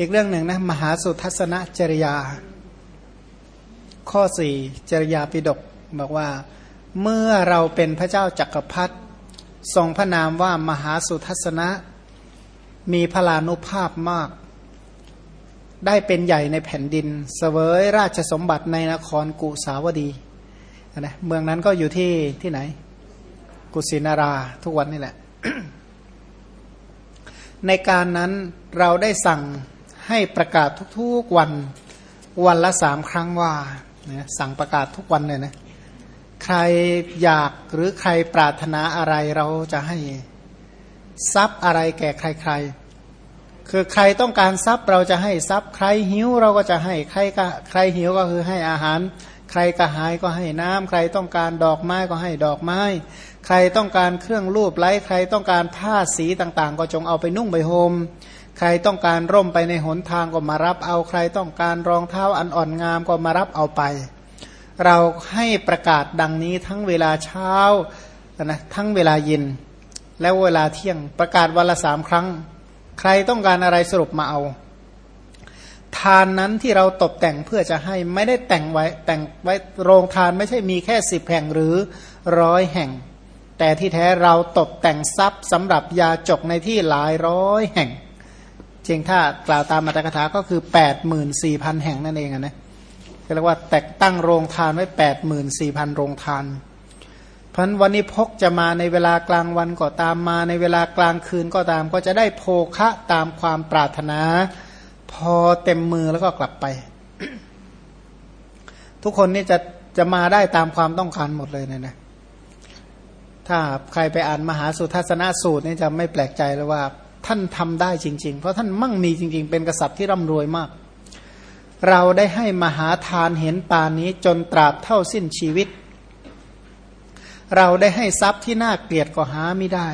อีกเรื่องหนึ่งนะมหาสุทัศนจริยา ข้อสี่จริยาปิดกบอกว่า เมื่อเราเป็นพระเจ้าจักรพรรดิทรงพระนามว่ามหาสุทัศนะ มีพลานุภาพมาก ได้เป็นใหญ่ในแผ่นดินสเสวยราชสมบัติในนครกุสาวดีนะเมืองนั้นก็อยู่ที่ที่ไหน กุสินาราทุกวันนี่แหละ ในการนั้นเราได้สั่ง ให้ประกาศทุกๆวันวันละสามครั้งว่าสั่งประกาศทุกวันเลยนะใครอยากหรือใครปรารถนาอะไรเราจะให้ทรัพย์อะไรแก่ใคร ๆ คือใครต้องการทรัพย์เราจะให้ทรัพย์ ใครหิวเราก็จะให้ใครก็ใครหิวก็คือให้อาหาร ใครกระหายก็ให้น้ำใครต้องการดอกไม้ก็ให้ดอกไม้ ใครต้องการเครื่องรูปไล้ใครต้องการผ้าสีต่างๆ ก็จงเอาไปนุ่งไปห่ม ใครต้องการร่มไปในหนทางก็มารับเอาใครต้องการรองเท้าอันอ่อนงามก็มารับเอาไป เราให้ประกาศดังนี้ทั้งเวลาเช้านะทั้งเวลาเย็น และเวลาเที่ยงประกาศวันละสามครั้ง ใครต้องการอะไรสรุปมาเอา ทานนั้นที่เราตกแต่งเพื่อจะให้ไม่ได้แต่งไว้แต่งไว้โรงทานไม่ใช่มีแค่สิบแห่งหรือร้อยแห่ง แต่ที่แท้เราตกแต่งทรัพย์สำหรับยาจกในที่หลายร้อยแห่ง จริงถ้ากล่าวตามมาตรกถาก็คือแปดหมื่นสี่พันแห่งนั่นเองนะเรียกว่าแต่ตั้งโรงทานไว้แปดหมื่นสี่พันโรงทาน เพราะวันนี้พกจะมาในเวลากลางวันก็ตามมาในเวลากลางคืนก็ตาม ก็จะได้โภคะตามความปรารถนา พอเต็มมือแล้วก็กลับไป ทุกคนนี่จะจะมาได้ตามความต้องการหมดเลยเนี่ยนะถ้าใครไปอ่านมหาสุทัศนสูตรนี่จะไม่แปลกใจเลยว่า ท่านทำได้จริง ๆ เพราะท่านมั่งมีจริง ๆ เป็นกษัตริย์ที่ร่ำรวยมาก เราได้ให้มหาทานเห็นปานนี้จนตราบเท่าสิ้นชีวิต เราได้ให้ทรัพย์ที่น่าเกลียดก็หาไม่ได้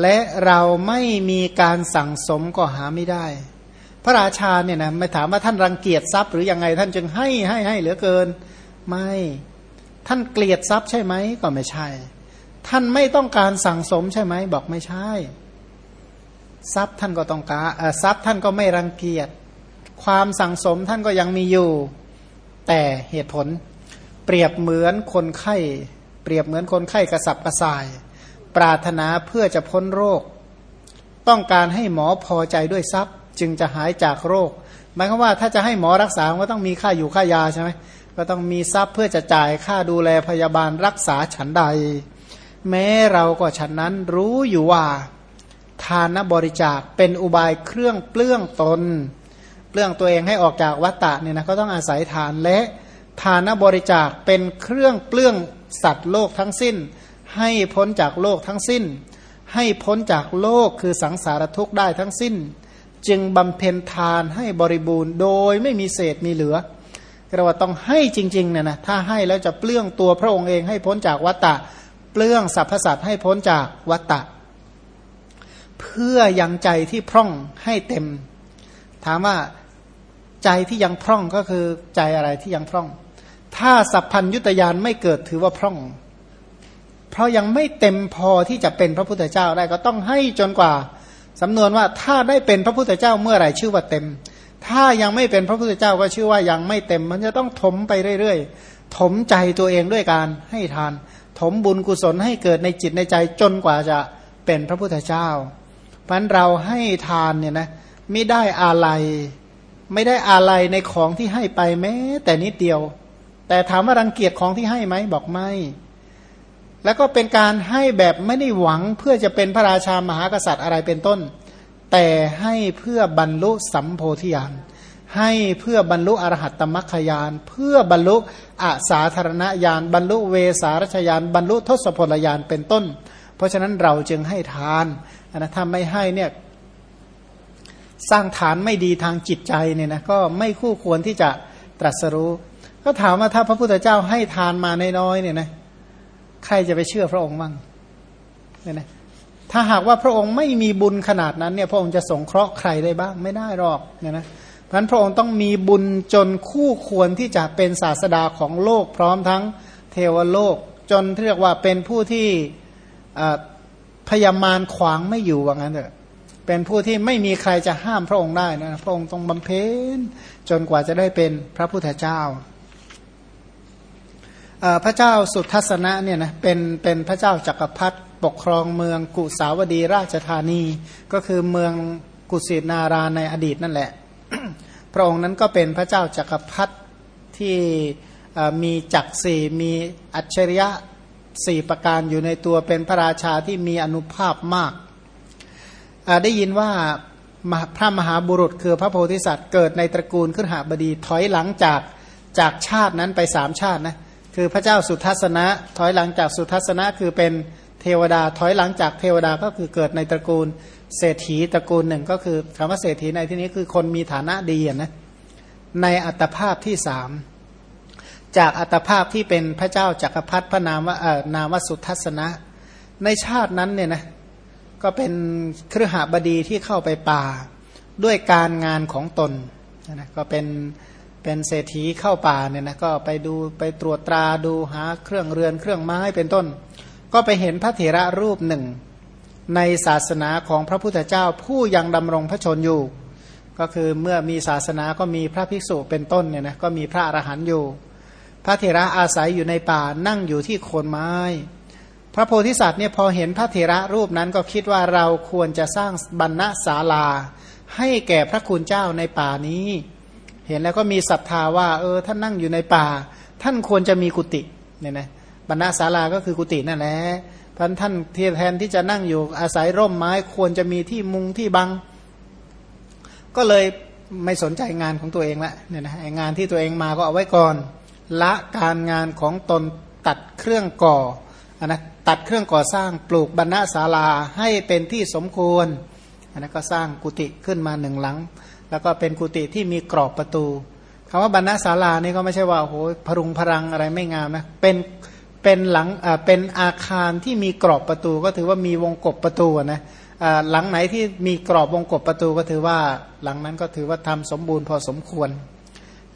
และเราไม่มีการสั่งสมก็หาไม่ได้ พระราชาเนี่ยนะไม่ถามว่าท่านรังเกียจทรัพย์หรือยังไงท่านจึงให้ให้ให้เหลือเกิน ไม่ท่านเกลียดทรัพย์ใช่ไหมก็ไม่ใช่ ท่านไม่ต้องการสั่งสมใช่ไหมบอกไม่ใช่ ทรัพย์ท่านก็ต้องการทรัพย์ท่านก็ไม่รังเกียจ ความสั่งสมท่านก็ยังมีอยู่ แต่เหตุผล เปรียบเหมือนคนไข้ เปรียบเหมือนคนไข้กระสับกระส่าย ปรารถนาเพื่อจะพ้นโรค ต้องการให้หมอพอใจด้วยทรัพย์ จึงจะหายจากโรค หมายความว่าถ้าจะให้หมอรักษาก็ต้องมีค่าอยู่ค่ายาใช่ไหมก็ต้องมีทรัพย์เพื่อจะจ่ายค่าดูแลพยาบาลรักษาฉันใด แม้เราก็ฉันนั้นรู้อยู่ว่า ทานบริจาคเป็นอุบายเครื่องเปลื้องตน เปลื้องตัวเองให้ออกจากวัตตะเนี่ยนะก็ต้องอาศัยทานและทานบริจาคเป็นเครื่องเปลื้องสัตว์โลกทั้งสิ้น ให้พ้นจากโลกทั้งสิ้น ให้พ้นจากโลกคือสังสารทุกข์ได้ทั้งสิ้น จึงบำเพ็ญทานให้บริบูรณ์ โดยไม่มีเศษมีเหลือเราว่าต้องให้จริงๆเนี่ยนะถ้าให้แล้วจะเปลื้องตัวพระองค์เองให้พ้นจากวัตตะเปลื้องสรรพสัตว์ให้พ้นจากวัตตะ เพื่อยังใจที่พร่องให้เต็ม ถามว่าใจที่ยังพร่องก็คือใจอะไรที่ยังพร่อง ถ้าสัพพัญยุตยานไม่เกิดถือว่าพร่อง เพราะยังไม่เต็มพอที่จะเป็นพระพุทธเจ้าได้ก็ต้องให้จนกว่าสำนวนว่าถ้าได้เป็นพระพุทธเจ้าเมื่อไหร่ชื่อว่าเต็ม ถ้ายังไม่เป็นพระพุทธเจ้าก็ชื่อว่ายังไม่เต็ม มันจะต้องถมไปเรื่อยๆ ถมใจตัวเองด้วยการให้ทาน ถมบุญกุศลให้เกิดในจิตในใจจนกว่าจะเป็นพระพุทธเจ้า พันเราให้ทานเนี่ยนะไม่ได้อะไร ไม่ได้อะไรในของที่ให้ไปแม้ แต่นิดเดียว แต่ถามว่ารังเกียจของที่ให้ไหมบอกไม่ แล้วก็เป็นการให้แบบไม่ได้หวังเพื่อจะเป็นพระราชามหากษัตริย์อะไรเป็นต้น แต่ให้เพื่อบรรลุสัมโพธิญาณให้เพื่อบรรลุอรหัตตมัคคยาน เพื่อบรรลุอาสาธารณญาณบรรลุเวสารชยานบรรลุทศพลญาณเป็นต้น เพราะฉะนั้นเราจึงให้ทาน นะถ้าไม่ให้เนี่ยสร้างฐานไม่ดีทางจิตใจเนี่ยนะก็ไม่คู่ควรที่จะตรัสรู้ ก็ถามว่าถ้าพระพุทธเจ้าให้ทานมาในน้อยเนี่ยนะใครจะไปเชื่อพระองค์บ้างเนี่ยนะถ้าหากว่าพระองค์ไม่มีบุญขนาดนั้นเนี่ยพระองค์จะสงเคราะห์ใครได้บ้างไม่ได้หรอกเนี่ยนะเพราะนั้นพระองค์ต้องมีบุญจนคู่ควรที่จะเป็นศาสดาของโลกพร้อมทั้งเทวโลก จนเรียกว่าเป็นผู้ที่ พยามารขวางไม่อยู่ว่างั้นเถอะเป็นผู้ที่ไม่มีใครจะห้ามพระองค์ได้นะพระองค์ต้องบำเพ็ญจนกว่าจะได้เป็นพระพุทธเจ้าพระเจ้าสุทัศนะเนี่ยนะเป็นเป็นพระเจ้าจักรพรรดิปกครองเมืองกุสาวดีราชธานี ก็คือเมืองกุสินาราในอดีตนั่นแหละ พระองค์นั้นก็เป็นพระเจ้าจักรพรรดิที่มีจักรสี่มีอัจฉริยะ สี่ประการอยู่ในตัวเป็นพระราชาที่มีอนุภาพมาก ได้ยินว่าพระมหาบุรุษคือพระโพธิสัตว์เกิดในตระกูลขึ้นหาบดีถอยหลังจากจากชาตินั้นไปสามชาตินะคือพระเจ้าสุทัศนะ ถอยหลังจากสุทัศนะคือเป็นเทวดาถอยหลังจากเทวดาก็คือเกิดในตระกูลเศรษฐีตระกูลหนึ่งก็คือคำว่าเศรษฐีในที่นี้คือคนมีฐานะดีนะในอัตภาพที่สาม จากอัตภาพที่เป็นพระเจ้าจักรพรรดิพระนามว่าเออนามวสุทัศนะ ในชาตินั้นเนี่ยนะก็เป็นเครือหบดีที่เข้าไปป่าด้วยการงานของตนนะก็เป็นเป็นเศรษฐีเข้าป่าเนี่ยนะก็ไปดูไปตรวจตราดูหาเครื่องเรือนเครื่องไม้เป็นต้น ก็ไปเห็นพระเถระรูปหนึ่ง ในศาสนาของพระพุทธเจ้าผู้ยังดำรงพระชนอยู่ ก็คือเมื่อมีศาสนาก็มีพระภิกษุเป็นต้นเนี่ยนะก็มีพระอรหันต์อยู่ พระเถระอาศัยอยู่ในป่านั่งอยู่ที่โคนไม้ พระโพธิสัตว์เนี่ยพอเห็นพระเถระรูปนั้นก็คิดว่าเราควรจะสร้างบรรณศาลา ให้แก่พระคุณเจ้าในป่านี้ เห็นแล้วก็มีศรัทธาว่า เออท่านนั่งอยู่ในป่า ท่านควรจะมีกุฏิเนี่ยนะบรรณาศาลาก็คือกุฏินั่นแหละพันท่านที่แทนที่จะนั่งอยู่อาศัยร่มไม้ควรจะมีที่มุงที่บัง ก็เลยไม่สนใจงานของตัวเองละเนี่ยนะงานที่ตัวเองมาก็เอาไว้ก่อน ละการงานของตนตัดเครื่องก่ออนนะตัดเครื่องก่อสร้างปลูกบรรณศาลาให้เป็นที่สมควรอันนั้นก็สร้างกุฏิขึ้นมาหนึ่งหลัง แล้วก็เป็นกุฏิที่มีกรอบประตูคำว่าบรรณศาลานี่ก็ไม่ใช่ว่าโอ้โหพรุงพรังอะไรไม่งามนะเป็นเป็นหลังอ่าเป็นอาคารที่มีกรอบประตู ก็ถือว่ามีวงกบประตูนะอ่าหลังไหนที่มีกรอบวงกบประตูก็ถือว่าหลังนั้นก็ถือว่าทำสมบูรณ์พอสมควร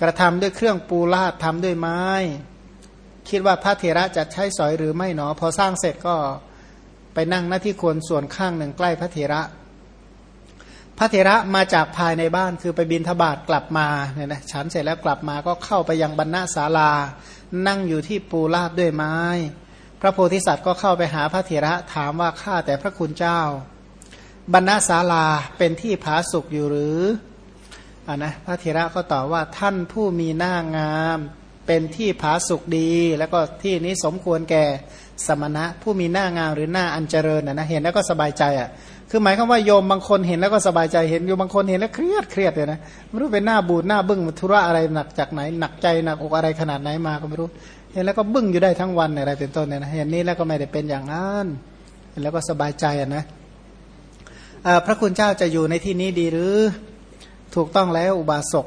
กระทำด้วยเครื่องปูลาดทำด้วยไม้ คิดว่าพระเถระจะใช้สอยหรือไม่หนอ พอสร้างเสร็จก็ไปนั่งหน้าที่ควรส่วนข้างหนึ่งใกล้พระเถระ พระเถระมาจากภายในบ้านคือไปบินทบาทกลับมาเนี่ยนะฉันเสร็จแล้วกลับมาก็เข้าไปยังบรรณาศาลา นั่งอยู่ที่ปูราบด้วยไม้ พระโพธิสัตว์ก็เข้าไปหาพระเถระถามว่าข้าแต่พระคุณเจ้า บรรณาศาลาเป็นที่ผาสุกอยู่หรือ อ่านะพระเถระก็ตอบว่าท่านผู้มีหน้างาม เป็นที่ผาสุกดี แล้วก็ที่นี้สมควรแก่สมณะ ผู้มีหน้างามหรือหน้าอันเจริญนะนะเห็นแล้วก็สบายใจอะคือหมายความว่าโยมบางคนเห็นแล้วก็สบายใจเห็นโยมบางคนเห็นแล้วเครียดเครียดเลยนะไม่รู้เป็นหน้าบูดหน้าบึ้งธุระอะไรหนักจากไหนหนักใจหนักอกอะไรขนาดไหนมาก็ไม่รู้ เห็นแล้วก็บึ้งอยู่ได้ทั้งวันอะไรเป็นต้นเนี่ยนะเห็นนี้แล้วก็ไม่ได้เป็นอย่างนั้นเห็นแล้วก็สบายใจอะนะพระคุณเจ้าจะอยู่ในที่นี้ดีหรือ ถูกต้องแล้วอุบาสก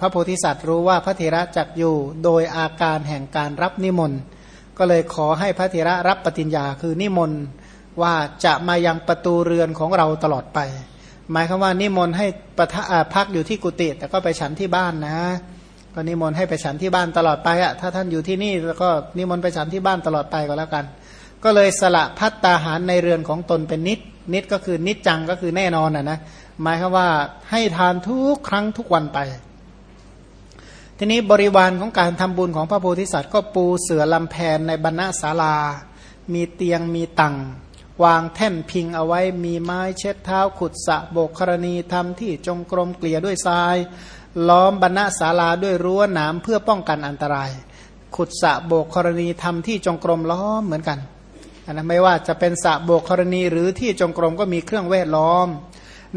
พระโพธิสัตว์รู้ว่าพระเถระจักอยู่โดยอาการแห่งการรับนิมนต์ ก็เลยขอให้พระเถระรับปฏิญญาคือนิมนต์ว่าจะมายังประตูเรือนของเราตลอดไป หมายคือว่านิมนต์ให้ประทพักอยู่ที่กุฏิแต่ก็ไปฉันที่บ้านนะก็นิมนต์ให้ไปฉันที่บ้านตลอดไปอะถ้าท่านอยู่ที่นี่แล้วก็นิมนต์ไปฉันที่บ้านตลอดไปก็แล้วกัน ก็เลยสละพัตตาหารในเรือนของตนเป็นนิดนิดก็คือนิดจังก็คือแน่นอนอะนะ หมายคือว่าให้ทานทุกครั้งทุกวันไป ทีนี้บริวารของการทำบุญของพระโพธิสัตว์ก็ปูเสือลำแพนในบรรณศาลา มีเตียงมีตังวางแท่นพิงเอาไว้มีไม้เช็ดเท้าขุดสะโบกกรณีทำที่จงกรมเกลี่ยด้วยทราย ล้อมบรรณศาลาด้วยรั้วหนามเพื่อป้องกันอันตราย ขุดสะโบกกรณีทำที่จงกรมล้อมเหมือนกันนนั้นไม่ว่าจะเป็นสะโบกกรณีหรือที่จงกรมก็มีเครื่องเวทล้อม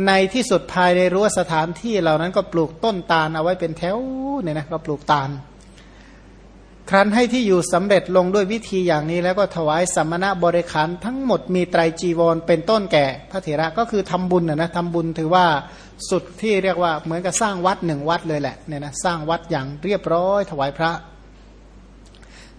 ในที่สุดภายในรั้วสถานที่เหล่านั้นก็ปลูกต้นตาลเอาไว้เป็นแถวเนี่ยนะก็ปลูกตาล ครั้นให้ที่อยู่สำเร็จลงด้วยวิธีอย่างนี้แล้วก็ถวายสัมมณะบริขารทั้งหมดมีไตรจีวรเป็นต้นแก่พระเถระก็คือทำบุญนะนะทำบุญถือว่าสุดที่เรียกว่าเหมือนกับสร้างวัดหนึ่งวัดเลยแหละเนี่ยนะสร้างวัดอย่างเรียบร้อยถวายพระ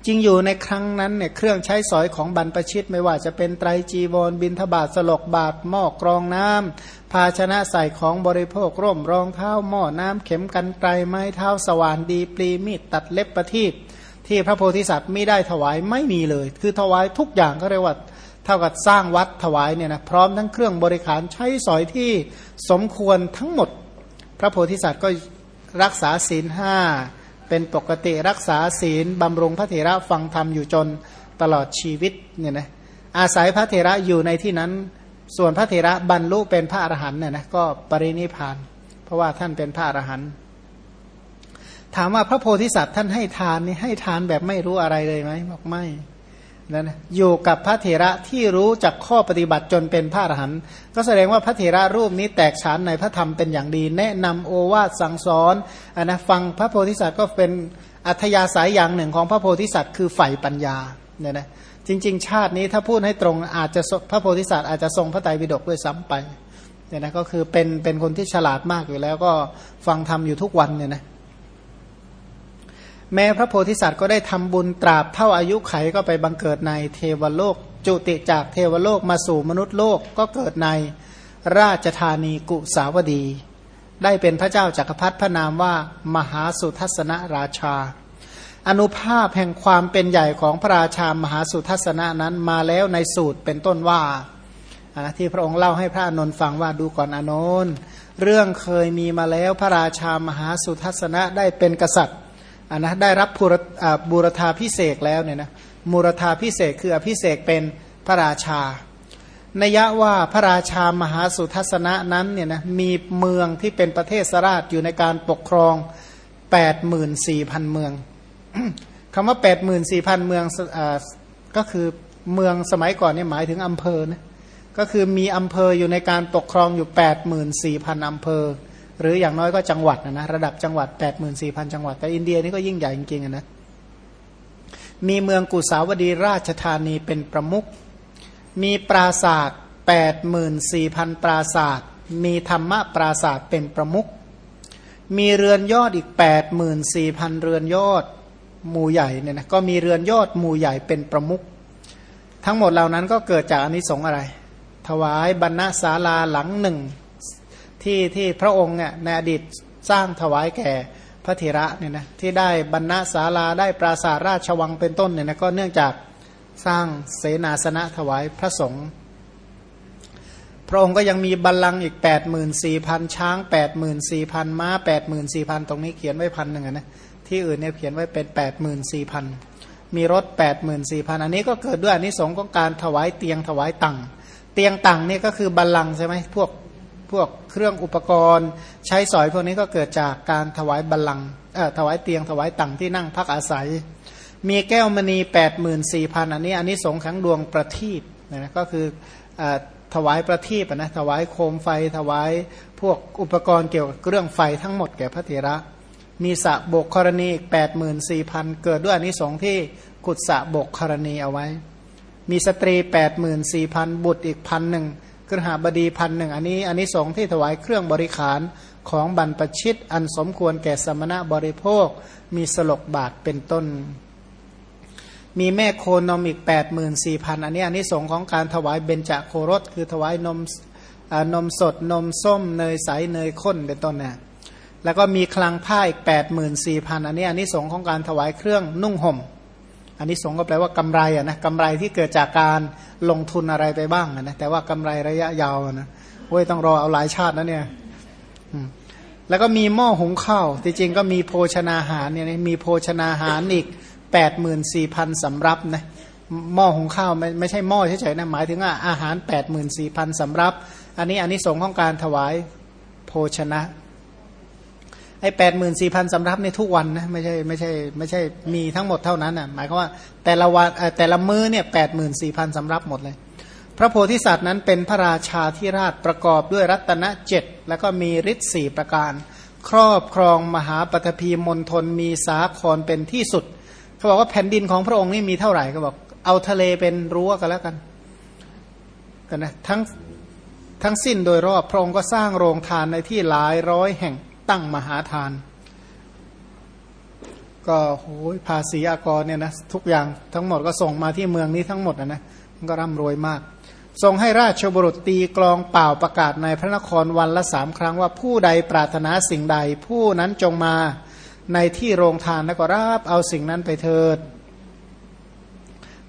จริงอยู่ในครั้งนั้นเนี่ยเครื่องใช้สอยของบรรพชิตไม่ว่าจะเป็นไตรจีวรบินทบาทสลกบาทหม้อกรองน้ำภาชนะใส่ของบริโภคร่มรองเท้าหม้อน้ำเข็มกันไกรไม้เท้าสว่านดีปลีมีดตัดเล็บประทีปที่พระโพธิสัตว์ไม่ได้ถวายไม่มีเลย คือถวายทุกอย่างก็เรียกว่าเท่ากับสร้างวัดถวายเนี่ยนะพร้อมทั้งเครื่องบริขารใช้สอยที่สมควรทั้งหมด พระโพธิสัตว์ก็รักษาศีลห้า เป็นปกติรักษาศีลบำรุงพระเถระฟังธรรมอยู่จนตลอดชีวิตเนี่ยนะอาศัยพระเถระอยู่ในที่นั้น ส่วนพระเถระบรรลุเป็นพระอรหันต์เนี่ยนะก็ปรินิพาน เพราะว่าท่านเป็นพระอรหันต์ถามว่าพระโพธิสัตว์ท่านให้ทานนี่ให้ทานแบบไม่รู้อะไรเลยไหมบอกไม่ นั่นอยู่กับพระเถระที่รู้จากข้อปฏิบัติจนเป็นพระอรหันต์ก็แสดงว่าพระเถระรูปนี้แตกฉานในพระธรรมเป็นอย่างดี แนะนำโอวาทสั่งสอนอนนะฟังพระโพธิสัตว์ก็เป็นอัธยาศัยอย่างหนึ่งของพระโพธิสัตว์คือใฝ่ปัญญาเนี่ยนะจริง ๆ ชาตินี้ถ้าพูดให้ตรงอาจจะพระโพธิสัตว์อาจจะทรงพระไตรปิฎกด้วยซ้ำไปเนี่ยนะก็คือเป็นเป็นคนที่ฉลาดมากอยู่แล้วก็ฟังธรรมอยู่ทุกวันเนี่ยนะ แม้พระโพธิสัตว์ก็ได้ทำบุญตราบเท่าอายุไขก็ไปบังเกิดในเทวโลก จุติจากเทวโลกมาสู่มนุษย์โลกก็เกิดในราชธานีกุสาวดี ได้เป็นพระเจ้าจากักรพรรดิพระนามว่ามหาสุทัศนราชา อนุภาพแห่งความเป็นใหญ่ของพระราชามหาสุทัศนะนั้นมาแล้วในสูตรเป็นต้นว่าที่พระองค์เล่าให้พระอนุนฟังว่าดูก่อนอนนท์เรื่องเคยมีมาแล้วพระราชามหาสุทัศนะได้เป็นกษัตริย์ อันนะได้รับบูรธาพิเศษแล้วเนี่ยนะมูรธาพิเศษคืออภิเศษเป็นพระราชา นยะว่าพระราชามหาสุทัศนะนั้นเนี่ยนะมีเมืองที่เป็นประเทศสราชอยู่ในการปกครอง 84,000 เมืองคำว่า 84,000 เมืองอก็คือเมืองสมัยก่อนเนี่ยหมายถึงอำเภอนะก็คือมีอำเภออยู่ในการปกครองอยู่ 84,000 อำเภอ หรืออย่างน้อยก็จังหวัดนะนะระดับจังหวัด 8 4 0 0 0 จังหวัด แต่อินเดียนี่ก็ยิ่งใหญ่จริงๆนะมีเมืองกุสาวดีราชธานีเป็นประมุขมีปราศาสตร์84,000 ปราศาสตร์มีธรรมะปราศาสตร์เป็นประมุขมีเรือนยอดอีก 84,000 เรือนยอดหมู่ใหญ่เนี่ยนะก็มีเรือนยอดหมู่ใหญ่เป็นประมุขทั้งหมดเหล่านั้นก็เกิดจากอนิสงส์อะไร ถวายบรรณศาลาหลังหนึ่ง ที่ที่พระองค์เนี่ยในอดีตสร้างถวายแก่พระเถระเนี่ยนะที่ได้บรรณศาลาได้ปราสาทราชวังเป็นต้นเนี่ยนะก็เนื่องจากสร้างเสนาสนะถวายพระสงฆ์พระองค์ก็ยังมีบัลลังก์อีก 8 4 0 0 0 ช้าง 8 4 0 0 0 ม้า 8 4 0 0 0 ตรงนี้เขียนไว้พันหนึ่งนะที่อื่นเนี่ยเขียนไว้เป็น 8 4 0 0 0 มีรถ 8 4 0 0 0 อันนี้ก็เกิดด้วยอันนี้สงของการถวายเตียงถวายตังเตียงตังนี่ก็คือบัลลังก์ใช่ไหมพวก พวกเครื่องอุปกรณ์ ใช้สอยพวกนี้ก็เกิดจากการถวายบัลลังก์ถวายเตียงถวายตังที่นั่งพักอาศัย มีแก้วมณี 8 4 0 0 0 อันนี้อันนี้สงขังดวงประทีปนะก็คืออถวายประทีปนะถวายโคมไฟถวายพวกอุปกรณ์เกี่ยวกับเรื่องไฟทั้งหมดแก่พระเถระ มีสะบกกรณีอีกแปดหมื่นสี่พันเกิดด้วยอันนี้สงที่ขุดสะบกกรณีเอาไว้ มีสตรีแปดหมื่นสี่พันบุตรอีกพันหนึ่ง กระหาบดีพันหนึ่งอันนี้อันนี้สงที่ถวายเครื่องบริขารของบรรพชิต อันสมควรแก่สมณะบริโภค มีสลกบาทเป็นต้น มีแม่โคนมอีกแปดหมื่นสี่พันอันนี้อันนี้สงของการถวายเบญจโครสคือถวายนมนมสดนมส้มเนยใสเนยข้นเป็นต้นนี่ยแล้วก็มีคลังผ้าอีกแปดหมื่นสี่พันอันนี้อันนี้สงของการถวายเครื่องนุ่งห่ม อันนี้สงก็แปลว่ากำไรอะนะกำไรที่เกิดจากการลงทุนอะไรไปบ้างนะแต่ว่ากำไรระยะยาวนะโอ้ยต้องรอเอาหลายชาตินะเนี่ยแล้วก็มีหม้อหุงข้าวที่จริงก็มีโภชนาหารเนี่ยมีโภชนาหารอีกแปดหมื่นสี่พันสำรับนะหม้อหุงข้าวไม่ไม่ใช่หม้อเฉยๆนะหมายถึงอาหารแปดหมื่นสี่พันสำรับ อันนี้อันนี้สงของการถวายโภชนะ อ้แปดหมื่นสี่พันสำรับในทุกวันนะไม่ใช่ไม่ใช่ไม่ใช่มีทั้งหมดเท่านั้นอะหมายความว่าแต่ละวันแต่ละมื้อเนี่ยแปดหมื่นสี่พันสำรับหมดเลย พระโพธิสัตว์นั้นเป็นพระราชาธิราชประกอบด้วยรัตนเจ็ดแล้วก็มีฤทธิ์สี่ประการ ครอบครองมหาปฐพีมณฑลมีสาครเป็นที่สุดเขาบอกว่าแผ่นดินของพระองค์นี่มีเท่าไหร่เขาบอกเอาทะเลเป็นรั้วกันแล้วกันกันนะทั้งทั้งสิ้นโดยรอบพระองค์ก็สร้างโรงทานในที่หลายร้อยแห่ง ตั้งมหาทาน ก็โหยภาษีอากรเนี่ยนะทุกอย่างทั้งหมดก็ส่งมาที่เมืองนี้ทั้งหมดนะนะมันก็ร่ำรวยมาก ทรงให้ราชบุรุษตีกลองเป่าประกาศในพระนครวันละสามครั้งว่าผู้ใดปรารถนาสิ่งใด ผู้นั้นจงมาในที่โรงทานแล้วก็รับเอาสิ่งนั้นไปเถิด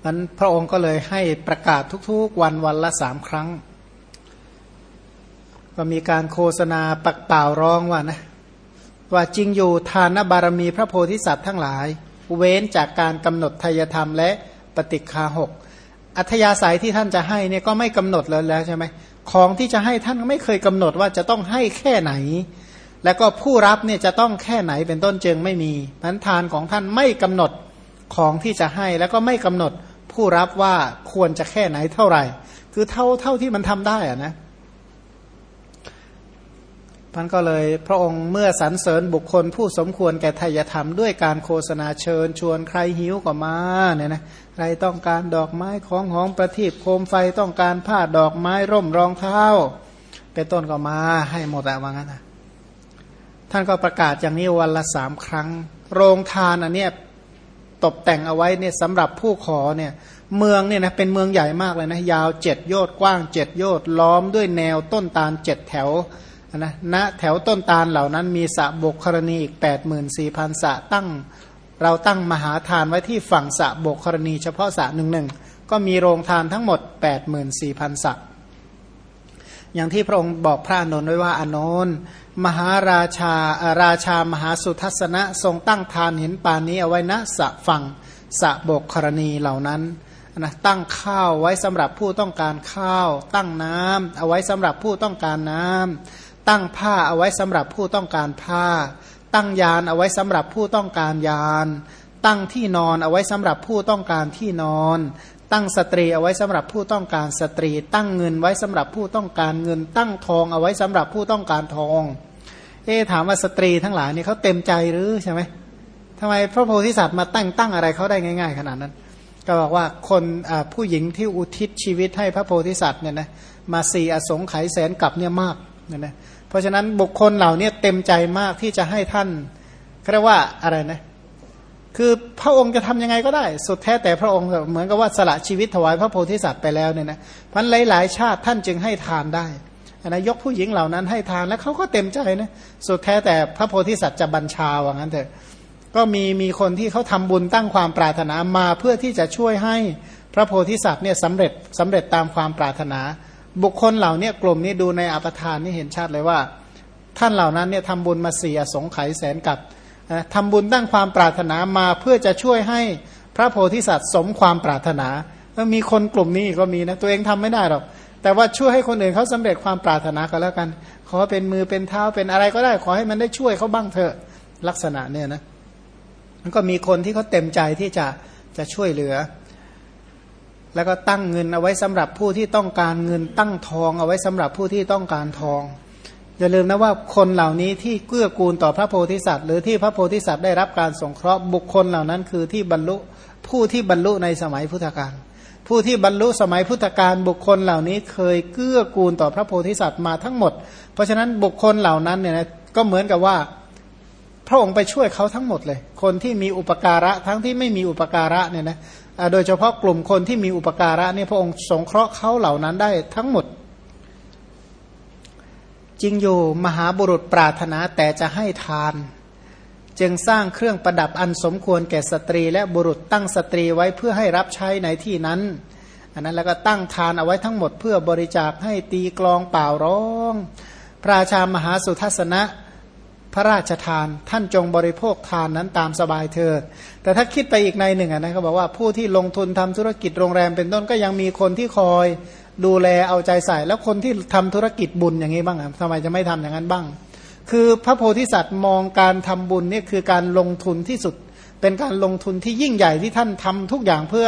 นั้นพระองค์ก็เลยให้ประกาศทุกๆวันวันละสามครั้ง ก็มีการโฆษณาปักเปล่าร้องว่านะ ว่าจริงอยู่ทานบารมีพระโพธิสัตว์ทั้งหลาย เว้นจากการกำหนดทายธรรมและปฏิคาหกอัธยาศัยที่ท่านจะให้เนี่ยก็ไม่กำหนดเลยแล้วใช่ไหมของที่จะให้ท่านไม่เคยกำหนดว่าจะต้องให้แค่ไหน แล้วก็ผู้รับเนี่ยจะต้องแค่ไหนเป็นต้นจึงไม่มีพันทานของท่านไม่กำหนดของที่จะให้แล้วก็ไม่กำหนดผู้รับว่าควรจะแค่ไหนเท่าไหร่ คือเท่าเท่าที่มันทำได้อะนะ ท่านก็เลยพระองค์เมื่อสรรเสริญบุคคลผู้สมควรแก่ทายธรรมด้วยการโฆษณาเชิญชวนใครหิวก็มาเนี่ยนะใครต้องการดอกไม้ของหอมประทีปโคมไฟต้องการผ้าดอกไม้ร่มรองเท้า เป็นต้นก็มาให้หมดอะว่างั้นนะท่านก็ประกาศอย่างนี้วันละสามครั้ง โรงทานอันเนี้ยตกแต่งเอาไว้เนี่ยสำหรับผู้ขอเนี่ยเมืองเนี่ยนะเป็นเมืองใหญ่มากเลยนะยาวเจ็ดโยชน์กว้างเจ็ดโยชน์ล้อมด้วยแนวต้นตาลเจ็ดแถว นะณแถวต้นตาลเหล่านั้นมีสระบกกรณีอีกแปดหมื่นสี่พันสระตั้ง เราตั้งมหาทานไว้ที่ฝั่งสระบกกรณี เฉพาะสระหนึ่งหนึ่งก็มีโรงทานทั้งหมดแปดหมื่นสี่พันสระอย่างที่พระองค์บอกพระอนนท์ไว้ว่าอนนท์มหาราชาราชามหาสุทัศนะทรงตั้งทานเห็นปานนี้เอาไว้ณสะฝั่งสะบกกรณีเหล่านั้นนะตั้งข้าวไว้สำหรับผู้ต้องการข้าว ตั้งน้ำเอาไว้สำหรับผู้ต้องการน้ำ ตั้งผ้าเอาไว้สำหรับผู้ต้องการผ้า ตั้งยานเอาไว้สำหรับผู้ต้องการยาน ตั้งที่นอนเอาไว้สำหรับผู้ต้องการที่นอน ตั้งสตรีเอาไว้สำหรับผู้ต้องการสตรี ตั้งเงินไว้สำหรับผู้ต้องการเงิน ตั้งทองเอาไว้สำหรับผู้ต้องการทอง เอ๊ถามว่าสตรีทั้งหลายนี่เขาเต็มใจหรือใช่ไหมทำไมพระโพธิสัตว์มาตั้งตั้งอะไรเขาได้ง่าย ๆ ขนาดนั้น ก็บอกว่าคนผู้หญิงที่อุทิศชีวิตให้พระโพธิสัตว์เนี่ยนะมาสี่อสงไขยแสนกับเนี่ยมากเนี่ยนะ เพราะฉะนั้นบุคคลเหล่านี้เต็มใจมากที่จะให้ท่านเรียกว่าอะไรนะคือพระองค์จะทํำยังไงก็ได้ สุดแท้แต่พระองค์เหมือนกับว่าสละชีวิตถวายพระโพธิสัตว์ไปแล้วเนี่ยนะพันหลายๆชาติท่านจึงให้ทานได้นะยกผู้หญิงเหล่านั้นให้ทานแล้วเขาก็เต็มใจนะสุดแท้แต่พระโพธิสัตว์จะบัญชาว่างั้นเถอะก็มีมีคนที่เขาทำบุญตั้งความปรารถนามาเพื่อที่จะช่วยให้พระโพธิสัตว์เนี่ยสำเร็จสำเร็จตามความปรารถนา บุคคลเหล่านี้กลุ่มนี้ดูในอัปทานนี่เห็นชัดเลยว่า ท่านเหล่านั้นเนี่ยทำบุญมาเสียสงไขแสนกับทำบุญตั้งความปรารถนามาเพื่อจะช่วยให้พระโพธิสัตว์สมความปรารถนาแล้วมีคนกลุ่มนี้ก็มีนะตัวเองทำไม่ได้หรอก แต่ว่าช่วยให้คนอื่นเขาสำเร็จความปรารถนาก็แล้วกัน ขอเป็นมือเป็นเท้าเป็นอะไรก็ได้ ขอให้มันได้ช่วยเขาบ้างเถอะลักษณะเนี่ยนะมันก็มีคนที่เขาเต็มใจที่จะจะช่วยเหลือ แล้วก็ตั้งเงินเอาไว้สำหรับผู้ที่ต้องการเงินตั้งทองเอาไว้สำหรับผู้ที่ต้องการทองอย่าลืมนะว่าคนเหล่านี้ที่เกื้อกูลต่อพระโพธิสัตว์ หรือที่พระโพธิสัตว์ได้รับการสงเคราะห์บุคคลเหล่านั้นคือที่บรรลุผู้ที่บรรลุในสมัยพุทธกาลผู้ที่บรรลุสมัยพุทธกาลบุคคลเหล่านี้เคยเกื้อกูลต่อพระโพธิสัตว์มาทั้งหมด เพราะฉะนั้นบุคคลเหล่านั้นเนี่ยนะก็เหมือนกับว่า พระองค์ไปช่วยเขาทั้งหมดเลย คนที่มีอุปการะทั้งที่ไม่มีอุปการะเนี่ยนะ โดยเฉพาะกลุ่มคนที่มีอุปการะเนี่ยพระองค์สงเคราะห์เขาเหล่านั้นได้ทั้งหมด จริงอยู่มหาบุรุษปรารถนาแต่จะให้ทาน จึงสร้างเครื่องประดับอันสมควรแก่สตรี และบุรุษตั้งสตรีไว้เพื่อให้รับใช้ในที่นั้นอันนั้นแล้วก็ตั้งทานเอาไว้ทั้งหมดเพื่อบริจาคให้ตีกลองเป่าร้อง พระราชามหาสุทัศนะ พระราชทาน ท่านจงบริโภคทานนั้นตามสบายเถิด แต่ถ้าคิดไปอีกในหนึ่งนะเขาบอกว่าผู้ที่ลงทุนทำธุรกิจโรงแรมเป็นต้นก็ยังมีคนที่คอยดูแลเอาใจใส่ แล้วคนที่ทำธุรกิจบุญอย่างนี้บ้างทำไมจะไม่ทำอย่างนั้นบ้าง คือพระโพธิสัตว์มองการทำบุญนี่คือการลงทุนที่สุด เป็นการลงทุนที่ยิ่งใหญ่ที่ท่านทำทุกอย่างเพื่อ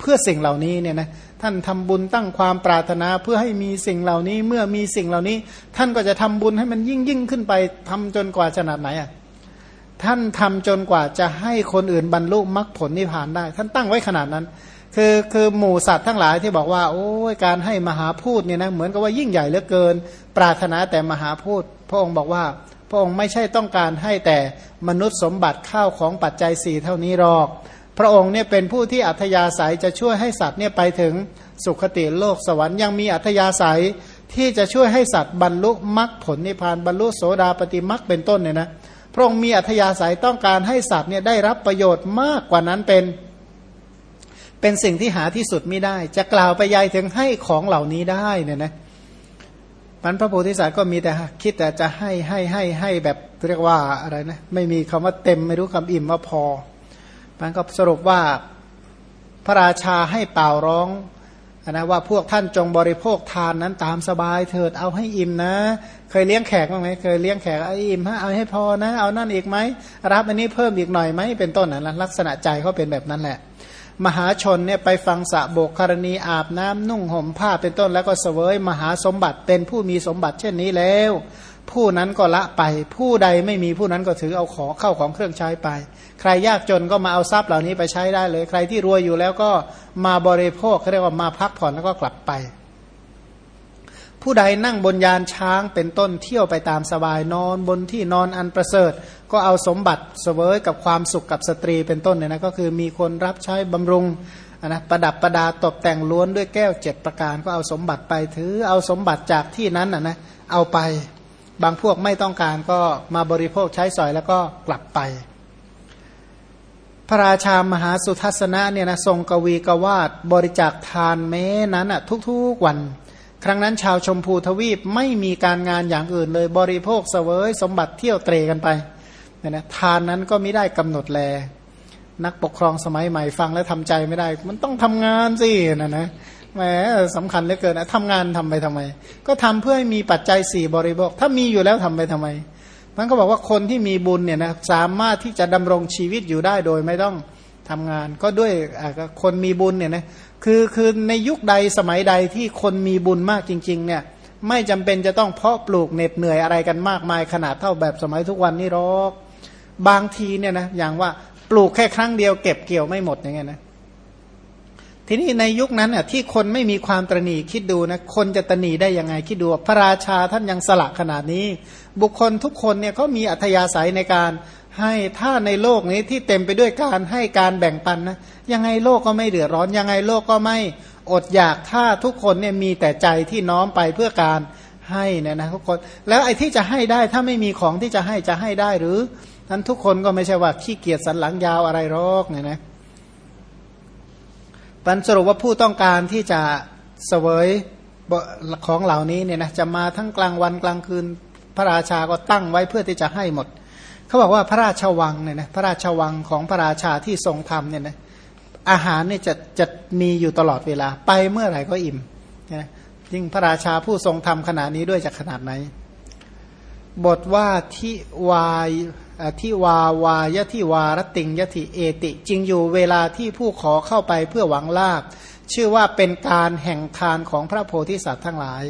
เพื่อสิ่งเหล่านี้เนี่ยนะ ท่านทำบุญตั้งความปรารถนาเพื่อให้มีสิ่งเหล่านี้เมื่อมีสิ่งเหล่านี้ ท่านก็จะทำบุญให้มันยิ่งยิ่งขึ้นไปทำจนกว่าขนาดไหนอะท่านทำจนกว่าจะให้คนอื่นบรรลุมรรคผลนิพพานได้ ท่านตั้งไว้ขนาดนั้น คือคือหมู่สัตว์ทั้งหลายที่บอกว่า โอ้ยการให้มหาพูดเนี่ยนะเหมือนกับว่ายิ่งใหญ่เหลือเกิน ปรารถนาแต่มหาพูดพระองค์บอกว่า พระองค์ไม่ใช่ต้องการให้แต่มนุษย์สมบัติข้าวของปัจจัยสี่เท่านี้หรอก พระองค์เนี่ยเป็นผู้ที่อัธยาศัยจะช่วยให้สัตว์เนี่ยไปถึงสุคติโลกสวรรค์ยังมีอัธยาศัยที่จะช่วยให้สัตว์บรรลุมรรคผลนิพพานบรรลุโสดาปฏิมรรคเป็นต้นเนี่ยนะพระองค์มีอัธยาศัยต้องการให้สัตว์เนี่ยได้รับประโยชน์มากกว่านั้นเป็น เป็นสิ่งที่หาที่สุดไม่ได้ จะกล่าวไปยายถึงให้ของเหล่านี้ได้เนี่ยนะมันพระโพธิสัตว์ก็มีแต่คิดแต่จะให้ให้ให้ให้แบบเรียกว่าอะไรนะไม่มีคำว่าเต็มไม่รู้คำอิ่มว่าพอ มันก็สรุปว่าพระราชาให้เป่าร้องนะว่าพวกท่านจงบริโภคทานนั้นตามสบายเถิดเอาให้อิ่มนะ เคยเลี้ยงแขกบ้างไหมเคยเลี้ยงแขกเอาอิ่มฮะเอาให้พอนะเอานั่นอีกไหมรับอันนี้เพิ่มอีกหน่อยไหมเป็นต้นนะลักษณะใจเขาเป็นแบบนั้นแหละ มหาชนเนี่ยไปฟังสะโบกคารณีอาบน้ำนุ่งห่มผ้าเป็นต้นแล้วก็เสวยมหาสมบัติเป็นผู้มีสมบัติเช่นนี้แล้ว ผู้นั้นก็ละไป ผู้ใดไม่มีผู้นั้นก็ถือเอาของเข้าของเครื่องใช้ไป ใครยากจนก็มาเอาทรัพย์เหล่านี้ไปใช้ได้เลย ใครที่รวยอยู่แล้วก็มาบริโภคเขาเรียกว่ามาพักผ่อนแล้วก็กลับไป ผู้ใดนั่งบนยานช้างเป็นต้นเที่ยวไปตามสบายนอนบนที่นอนอันประเสริฐ ก็เอาสมบัติเสวยกับความสุขกับสตรีเป็นต้นเนี่ยนะก็คือมีคนรับใช้บำรุงนะประดับประดาตกแต่งล้วนด้วยแก้วเจ็ดประการก็เอาสมบัติไปถือเอาสมบัติจากที่นั้นนะนะเอาไป บางพวกไม่ต้องการก็มาบริโภคใช้สอยแล้วก็กลับไป พระราชามหาสุทัศนะเนี่ยนะทรงกวีกวาดบริจาคทานแม้นั้นอะทุกๆวัน ครั้งนั้นชาวชมพูทวีปไม่มีการงานอย่างอื่นเลยบริโภคเสวยสมบัติเที่ยวเตรกันไปเนี่ยนะทานนั้นก็ไม่ได้กำหนดแล นักปกครองสมัยใหม่ฟังแล้วทำใจไม่ได้ มันต้องทำงานสินะนะ แหมสำคัญเหลือเกินนะทำงานทำไปทำไม ก็ทำเพื่อให้มีปัจจัยสี่บริโภค ถ้ามีอยู่แล้วทำไปทำไมมันก็บอกว่าคนที่มีบุญเนี่ยนะสามารถที่จะดำรงชีวิตอยู่ได้โดยไม่ต้องทำงาน ก็ด้วยคนมีบุญเนี่ยนะคือคือในยุคใดสมัยใดที่คนมีบุญมากจริง ๆ เนี่ยไม่จำเป็นจะต้องเพาะปลูกเหน็ดเหนื่อยอะไรกันมากมายขนาดเท่าแบบสมัยทุกวันนี้หรอก บางทีเนี่ยนะอย่างว่าปลูกแค่ครั้งเดียวเก็บเกี่ยวไม่หมดอย่างเงี้ยนะ ทีนี้ในยุคนั้นน่ะที่คนไม่มีความตรณีคิดดูนะคนจะตรณีได้ยังไงคิดดูพระราชาท่านยังสละขนาดนี้ บุคคลทุกคนเนี่ยก็มีอัธยาศัยในการให้ถ้าในโลกนี้ที่เต็มไปด้วยการให้การแบ่งปันนะยังไงโลกก็ไม่เดือดร้อนยังไงโลกก็ไม่อดอยากถ้าทุกคนเนี่ยมีแต่ใจที่น้อมไปเพื่อการให้เนี่ยนะทุกคนแล้วไอ้ที่จะให้ได้ถ้าไม่มีของที่จะให้จะให้ได้หรือนั้นทุกคนก็ไม่ใช่ว่าขี้เกียจสันหลังยาวอะไรหรอกเนี่ยนะ ปันสรุปว่าผู้ต้องการที่จะเสวยของเหล่านี้เนี่ยนะจะมาทั้งกลางวันกลางคืนพระราชาก็ตั้งไว้เพื่อที่จะให้หมด เขาบอกว่าพระราชวังเนี่ยนะพระราชวังของพระราชาที่ทรงทำเนี่ยนะอาหารเนี่ยจะจะมีอยู่ตลอดเวลาไปเมื่อไหร่ก็อิ่มนะยิ่งพระราชาผู้ทรงทำขนาดนี้ด้วยจะขนาดไหน บทว่าที่วาย ที่วาวายที่วารติงยติเอติจริงอยู่เวลาที่ผู้ขอเข้าไปเพื่อหวังลาบ ชื่อว่าเป็นการแห่งทานของพระโพธิสัตว์ทั้งหลาย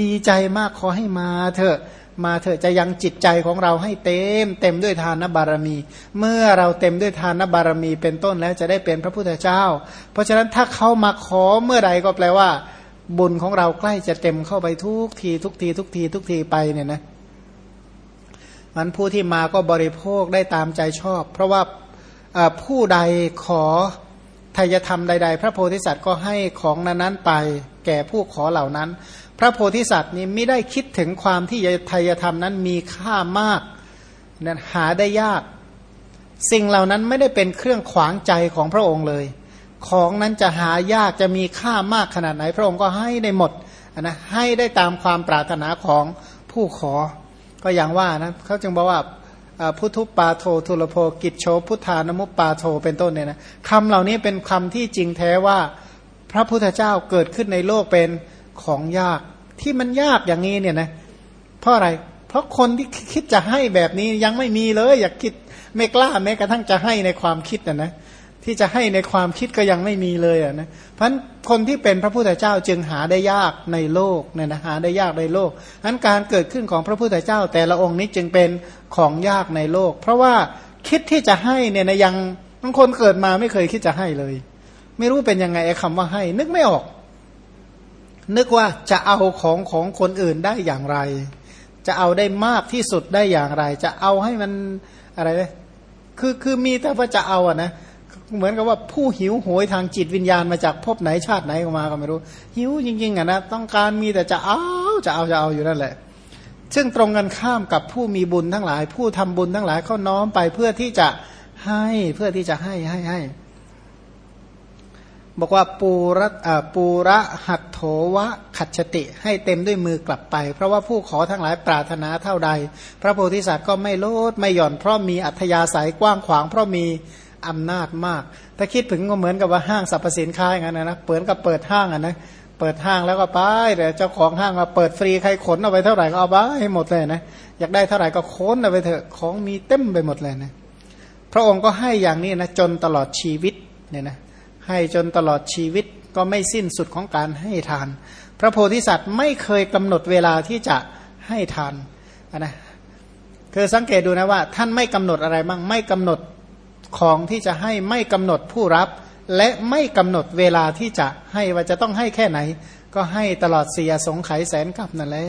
ดีใจมากขอให้มาเถอะมาเถอะจะยังจิตใจของเราให้เต็ม เต็มด้วยทานบารมี เมื่อเราเต็มด้วยทานบารมีเป็นต้นแล้วจะได้เป็นพระพุทธเจ้า เพราะฉะนั้นถ้าเขามาขอเมื่อไรก็แปลว่า บุญของเราใกล้จะเต็มเข้าไปทุกทีทุกทีทุกทีทุกทีไปเนี่ยนะ มันผู้ที่มาก็บริโภคได้ตามใจชอบ เพราะว่าผู้ใดขอทายธรรมใด ๆ พระโพธิสัตว์ก็ให้ของนั้นๆไป แก่ผู้ขอเหล่านั้น พระโพธิสัตว์นี้ไม่ได้คิดถึงความที่ทายธรรมนั้นมีค่ามากนั้นหาได้ยาก สิ่งเหล่านั้นไม่ได้เป็นเครื่องขวางใจของพระองค์เลย ของนั้นจะหายากจะมีค่ามากขนาดไหน พระองค์ก็ให้ได้หมดนะให้ได้ตามความปรารถนาของผู้ขอ ก็อย่างว่านะเขาจึงบอกว่าพุทธุปาโททุลโภกิจโชพุทธานมุปปาโทเป็นต้นเนี่ยนะคำเหล่านี้เป็นคำที่จริงแท้ว่าพระพุทธเจ้าเกิดขึ้นในโลกเป็นของยากที่มันยากอย่างนี้เนี่ยนะเพราะอะไร เพราะคนที่คิดจะให้แบบนี้ยังไม่มีเลย อยากคิดไม่กล้าแม้กระทั่งจะให้ในความคิดนะนะ ที่จะให้ในความคิดก็ยังไม่มีเลยอะนะเพราะคนที่เป็นพระพุทธเจ้าจึงหาได้ยากในโลกเนี่ยนะหาได้ยากในโลกนั้นการเกิดขึ้นของพระพุทธเจ้า แต่ละองค์นี้จึงเป็นของยากในโลก เพราะว่าคิดที่จะให้เนี่ยนะยังบางคนเกิดมาไม่เคยคิดจะให้เลย ไม่รู้เป็นยังไงไอ้คำว่าให้ นึกไม่ออก นึกว่าจะเอาของของคนอื่นได้อย่างไร จะเอาได้มากที่สุดได้อย่างไร จะเอาให้มันอะไรเลยคือคือมีแต่ว่าจะเอาอะนะ เหมือนกับว่าผู้หิวโหยทางจิตวิญญาณมาจากภพไหนชาติไหนออกมาก็ไม่รู้ หิวจริงๆอะนะต้องการมีแต่จะเอาจะเอาจะเอาอยู่นั่นแหละ ซึ่งตรงกันข้ามกับผู้มีบุญทั้งหลาย ผู้ทำบุญทั้งหลายเขาน้อมไปเพื่อที่จะให้เพื่อที่จะให้ให้ให้ บอกว่าปูระปูระหัตโถวะขัดชติให้เต็มด้วยมือกลับไป เพราะว่าผู้ขอทั้งหลายปรารถนาเท่าใด พระโพธิสัตว์ก็ไม่ลดไม่หย่อนเพราะมีอัธยาศัยกว้างขวางเพราะมี อำนาจมาก ถ้าคิดถึงก็เหมือนกับว่าห้างสรรพสินค้าอย่างนั้นนะเปิดกับเปิดห้างอะนะเปิดห้างแล้วก็ไปแต่เจ้าของห้างมาเปิดฟรีใครขนเอาไปเท่าไหร่ก็เอาไปให้หมดเลยนะอยากได้เท่าไหร่ก็ค้นเอาไปเถอะของมีเต็มไปหมดเลยนะพระองค์ก็ให้อย่างนี้นะจนตลอดชีวิตเนี่ยนะให้จนตลอดชีวิตก็ไม่สิ้นสุดของการให้ทาน พระโพธิสัตว์ไม่เคยกำหนดเวลาที่จะให้ทานนะคือสังเกตดูนะว่า ท่านไม่กำหนดอะไรบ้างไม่กำหนด ของที่จะให้ไม่กำหนดผู้รับ และไม่กำหนดเวลาที่จะให้ว่าจะต้องให้แค่ไหน ก็ให้ตลอดเสียสงไขแสนกับนั่นแหละ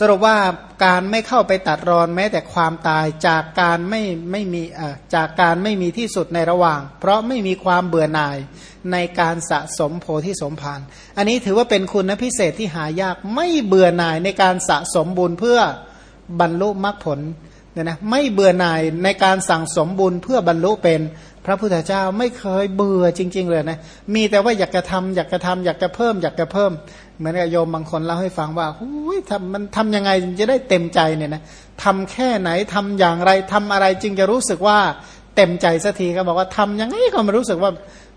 สรุปว่าการไม่เข้าไปตัดรอนแม้แต่ความตายจากการไม่ไม่มีจากการไม่มีที่สุดในระหว่าง เพราะไม่มีความเบื่อหน่ายในการสะสมโพธิสมภารอันนี้ถือว่าเป็นคุณนะพิเศษที่หายากไม่เบื่อหน่ายในการสะสมบุญเพื่อบรรลุมรรคผล เนี่ยนะไม่เบื่อหน่ายในการสั่งสมบุญเพื่อบรรลุเป็นพระพุทธเจ้าไม่เคยเบื่อจริง ๆ เลยนะมีแต่ว่าอยากจะทำอยากจะทำอยากจะเพิ่ม อยากจะเพิ่ม เหมือนกับโยมบางคนเล่าให้ฟังว่าหุยทำมันทำยังไงจะได้เต็มใจเนี่ยนะทำแค่ไหนทำอย่างไรทำอะไรจึงจะรู้สึกว่าเต็มใจสักทีก็บอกว่าทำยังไงก็ไม่รู้สึกว่า